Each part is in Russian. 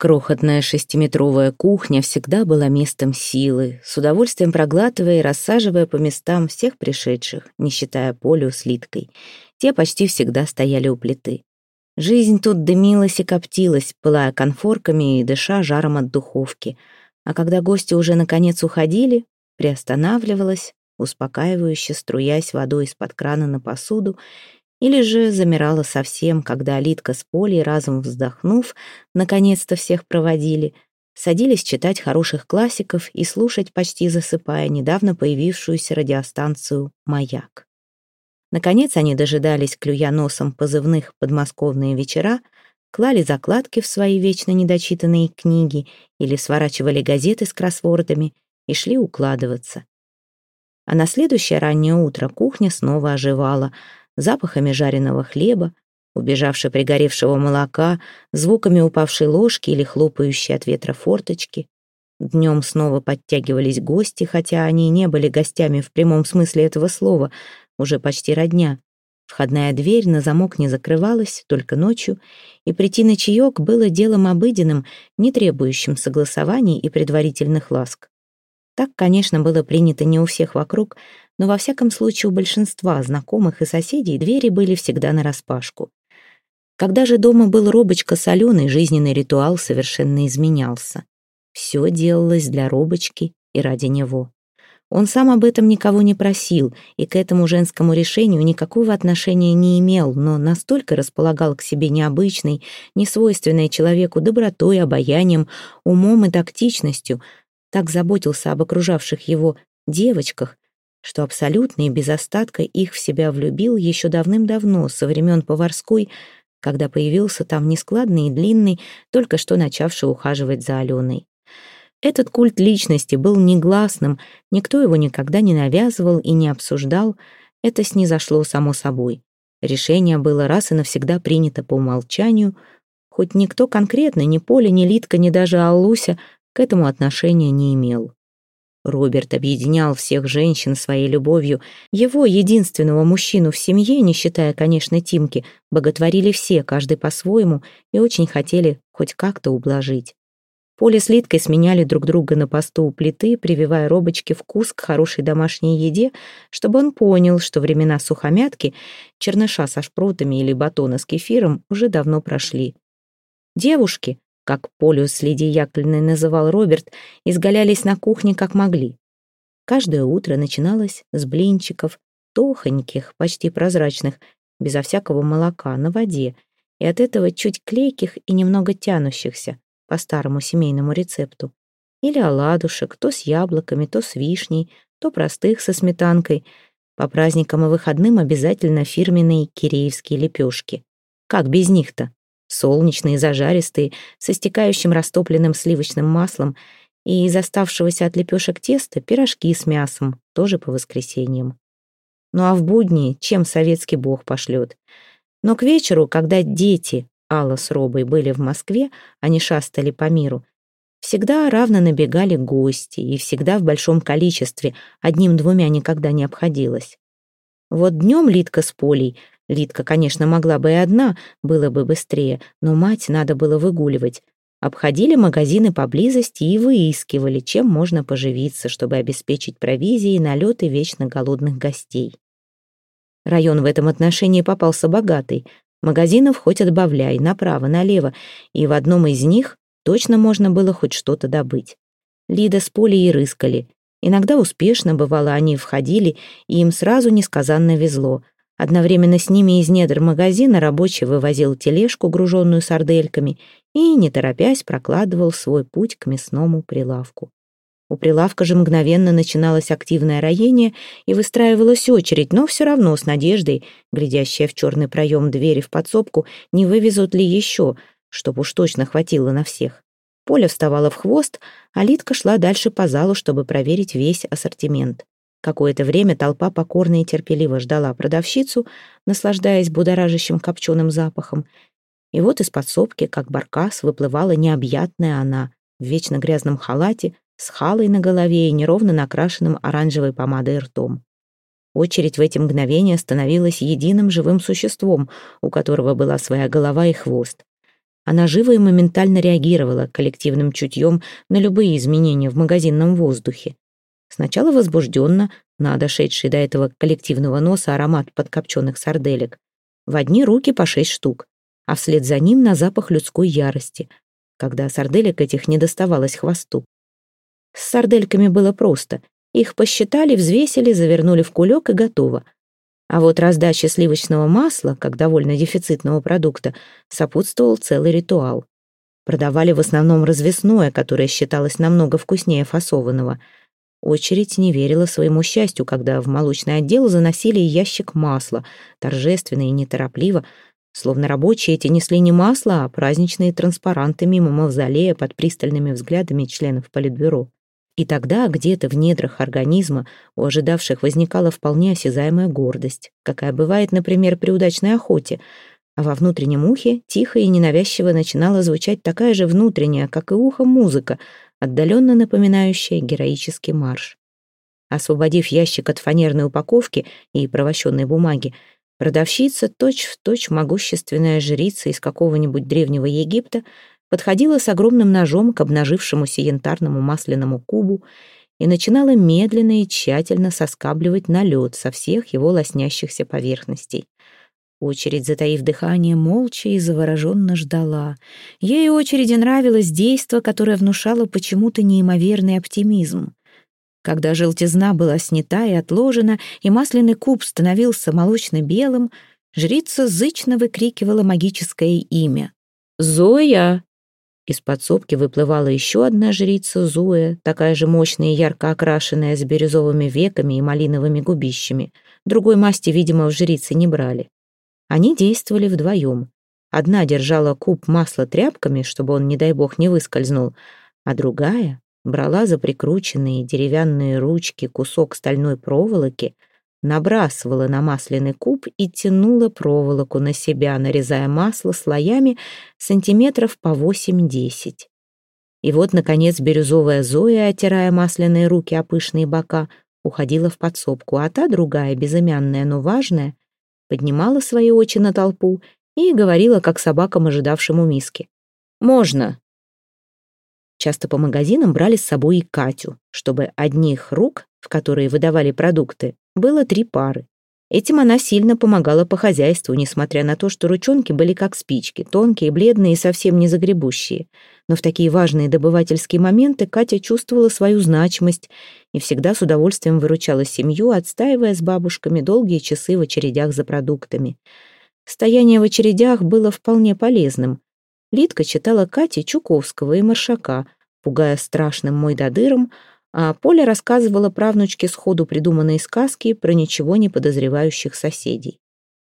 Крохотная шестиметровая кухня всегда была местом силы, с удовольствием проглатывая и рассаживая по местам всех пришедших, не считая Полю с Литкой. Те почти всегда стояли у плиты. Жизнь тут дымилась и коптилась, пылая конфорками и дыша жаром от духовки. А когда гости уже наконец уходили, приостанавливалась, успокаивающе струясь водой из-под крана на посуду или же замирала совсем, когда Литка с Полей, разом вздохнув, наконец-то всех проводили, садились читать хороших классиков и слушать, почти засыпая, недавно появившуюся радиостанцию «Маяк». Наконец они дожидались, клюя носом позывных подмосковные вечера, клали закладки в свои вечно недочитанные книги или сворачивали газеты с кроссвордами и шли укладываться. А на следующее раннее утро кухня снова оживала — запахами жареного хлеба, убежавшей пригоревшего молока, звуками упавшей ложки или хлопающей от ветра форточки. Днем снова подтягивались гости, хотя они не были гостями в прямом смысле этого слова, уже почти родня. Входная дверь на замок не закрывалась, только ночью, и прийти на чаек было делом обыденным, не требующим согласований и предварительных ласк. Так, конечно, было принято не у всех вокруг, но во всяком случае у большинства знакомых и соседей двери были всегда нараспашку. Когда же дома был Робочка соленый, жизненный ритуал совершенно изменялся. Все делалось для Робочки и ради него. Он сам об этом никого не просил и к этому женскому решению никакого отношения не имел, но настолько располагал к себе необычной, несвойственной человеку добротой, обаянием, умом и тактичностью, так заботился об окружавших его девочках, что абсолютно и без остатка их в себя влюбил еще давным-давно, со времен поварской, когда появился там нескладный и длинный, только что начавший ухаживать за Аленой. Этот культ личности был негласным, никто его никогда не навязывал и не обсуждал, это снизошло само собой. Решение было раз и навсегда принято по умолчанию, хоть никто конкретно, ни Поля, ни Литка, ни даже Аллуся к этому отношения не имел. Роберт объединял всех женщин своей любовью. Его, единственного мужчину в семье, не считая, конечно, Тимки, боготворили все, каждый по-своему, и очень хотели хоть как-то ублажить. Поле с Литкой сменяли друг друга на посту у плиты, прививая Робочке вкус к хорошей домашней еде, чтобы он понял, что времена сухомятки, черныша со шпротами или батона с кефиром уже давно прошли. Девушки, как Полю с Лидией Яковлевной называл Роберт, изгалялись на кухне как могли. Каждое утро начиналось с блинчиков, тохоньких, почти прозрачных, безо всякого молока, на воде, и от этого чуть клейких и немного тянущихся, по старому семейному рецепту. Или оладушек, то с яблоками, то с вишней, то простых со сметанкой. По праздникам и выходным обязательно фирменные киреевские лепешки. Как без них-то? Солнечные, зажаристые, со стекающим растопленным сливочным маслом, и из оставшегося от лепешек теста пирожки с мясом, тоже по воскресеньям. Ну а в будни чем советский бог пошлет? Но к вечеру, когда дети, Алла с Робой, были в Москве, они шастали по миру, всегда равно набегали гости, и всегда в большом количестве, одним-двумя никогда не обходилось. Вот днем Литка с Полей Лидка, конечно, могла бы и одна, было бы быстрее, но мать надо было выгуливать. Обходили магазины поблизости и выискивали, чем можно поживиться, чтобы обеспечить провизией налеты вечно голодных гостей. Район в этом отношении попался богатый. Магазинов хоть отбавляй, направо, налево, и в одном из них точно можно было хоть что-то добыть. Лида с Полей и рыскали. Иногда успешно, бывало, они входили, и им сразу несказанно везло. Одновременно с ними из недр магазина рабочий вывозил тележку, груженную сардельками, и, не торопясь, прокладывал свой путь к мясному прилавку. У прилавка же мгновенно начиналось активное роение и выстраивалась очередь, но все равно с надеждой, глядящая в черный проем двери в подсобку, не вывезут ли еще, чтобы уж точно хватило на всех. Поля вставала в хвост, а Литка шла дальше по залу, чтобы проверить весь ассортимент. Какое-то время толпа покорно и терпеливо ждала продавщицу, наслаждаясь будоражащим копченым запахом. И вот из подсобки, как баркас, выплывала необъятная она в вечно грязном халате, с халой на голове и неровно накрашенным оранжевой помадой ртом. Очередь в эти мгновения становилась единым живым существом, у которого была своя голова и хвост. Она живо и моментально реагировала коллективным чутьем на любые изменения в магазинном воздухе. Сначала возбужденно, на дошедший до этого коллективного носа аромат подкопченных сарделек. В одни руки по шесть штук, а вслед за ним на запах людской ярости, когда сарделек этих не доставалось хвосту. С сардельками было просто. Их посчитали, взвесили, завернули в кулек и готово. А вот раздаче сливочного масла, как довольно дефицитного продукта, сопутствовал целый ритуал. Продавали в основном развесное, которое считалось намного вкуснее фасованного. Очередь не верила своему счастью, когда в молочный отдел заносили ящик масла, торжественно и неторопливо, словно рабочие эти несли не масло, а праздничные транспаранты мимо мавзолея под пристальными взглядами членов Политбюро. И тогда где-то в недрах организма у ожидавших возникала вполне осязаемая гордость, какая бывает, например, при удачной охоте, а во внутреннем ухе тихо и ненавязчиво начинала звучать такая же внутренняя, как и ухо, музыка, отдаленно напоминающая героический марш. Освободив ящик от фанерной упаковки и провощенной бумаги, продавщица, точь-в-точь точь могущественная жрица из какого-нибудь древнего Египта, подходила с огромным ножом к обнажившемуся янтарному масляному кубу и начинала медленно и тщательно соскабливать налет со всех его лоснящихся поверхностей. Очередь, затаив дыхание, молча и завороженно ждала. Ей очереди нравилось действо, которое внушало почему-то неимоверный оптимизм. Когда желтизна была снята и отложена, и масляный куб становился молочно-белым, жрица зычно выкрикивала магическое имя. «Зоя!» Из подсобки выплывала еще одна жрица Зуя, такая же мощная и ярко окрашенная, с бирюзовыми веками и малиновыми губищами. Другой масти, видимо, в жрицы не брали. Они действовали вдвоем. Одна держала куб масла тряпками, чтобы он, не дай бог, не выскользнул, а другая брала за прикрученные деревянные ручки кусок стальной проволоки — набрасывала на масляный куб и тянула проволоку на себя, нарезая масло слоями сантиметров по 8-10. И вот, наконец, бирюзовая Зоя, отирая масляные руки о пышные бока, уходила в подсобку, а та другая, безымянная, но важная, поднимала свои очи на толпу и говорила, как собакам, ожидавшим у миски. «Можно!» Часто по магазинам брали с собой и Катю, чтобы одних рук, в которые выдавали продукты, было три пары. Этим она сильно помогала по хозяйству, несмотря на то, что ручонки были как спички, тонкие, бледные и совсем не загребущие. Но в такие важные добывательские моменты Катя чувствовала свою значимость и всегда с удовольствием выручала семью, отстаивая с бабушками долгие часы в очередях за продуктами. Стояние в очередях было вполне полезным. Лидка читала Кате Чуковского и Маршака, пугая страшным мойдодыром, а Поля рассказывала правнучке сходу придуманные сказки про ничего не подозревающих соседей.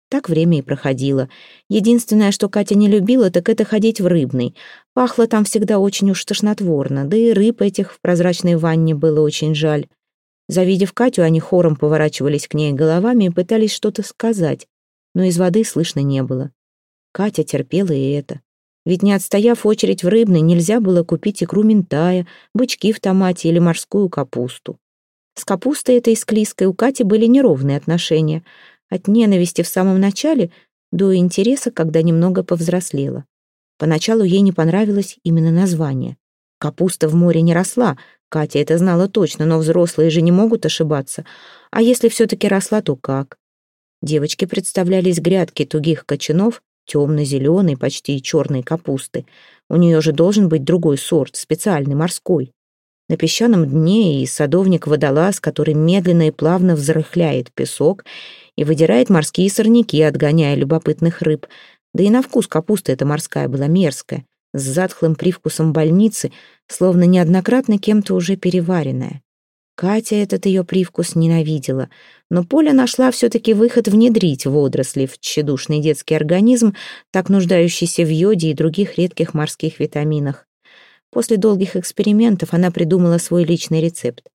Так время и проходило. Единственное, что Катя не любила, так это ходить в рыбный. Пахло там всегда очень уж тошнотворно, да и рыб этих в прозрачной ванне было очень жаль. Завидев Катю, они хором поворачивались к ней головами и пытались что-то сказать, но из воды слышно не было. Катя терпела и это. Ведь не отстояв очередь в рыбной, нельзя было купить икру ментая, бычки в томате или морскую капусту. С капустой этой склизкой у Кати были неровные отношения. От ненависти в самом начале до интереса, когда немного повзрослела. Поначалу ей не понравилось именно название. Капуста в море не росла, Катя это знала точно, но взрослые же не могут ошибаться. А если все-таки росла, то как? Девочки представлялись грядки тугих кочанов темно-зеленой, почти черной капусты. У нее же должен быть другой сорт, специальный, морской. На песчаном дне и садовник-водолаз, который медленно и плавно взрыхляет песок и выдирает морские сорняки, отгоняя любопытных рыб. Да и на вкус капуста эта морская была мерзкая, с затхлым привкусом больницы, словно неоднократно кем-то уже переваренная. Катя этот ее привкус ненавидела, но Поля нашла все-таки выход внедрить водоросли в тщедушный детский организм, так нуждающийся в йоде и других редких морских витаминах. После долгих экспериментов она придумала свой личный рецепт.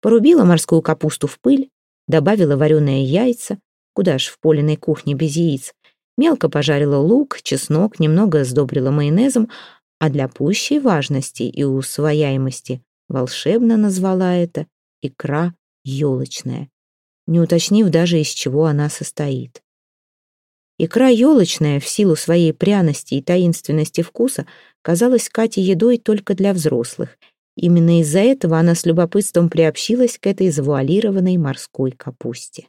Порубила морскую капусту в пыль, добавила вареные яйца, куда ж в Полиной кухне без яиц, мелко пожарила лук, чеснок, немного сдобрила майонезом, а для пущей важности и усвояемости волшебно назвала это икра елочная, не уточнив даже, из чего она состоит. Икра елочная, в силу своей пряности и таинственности вкуса, казалась Кате едой только для взрослых. Именно из-за этого она с любопытством приобщилась к этой завуалированной морской капусте.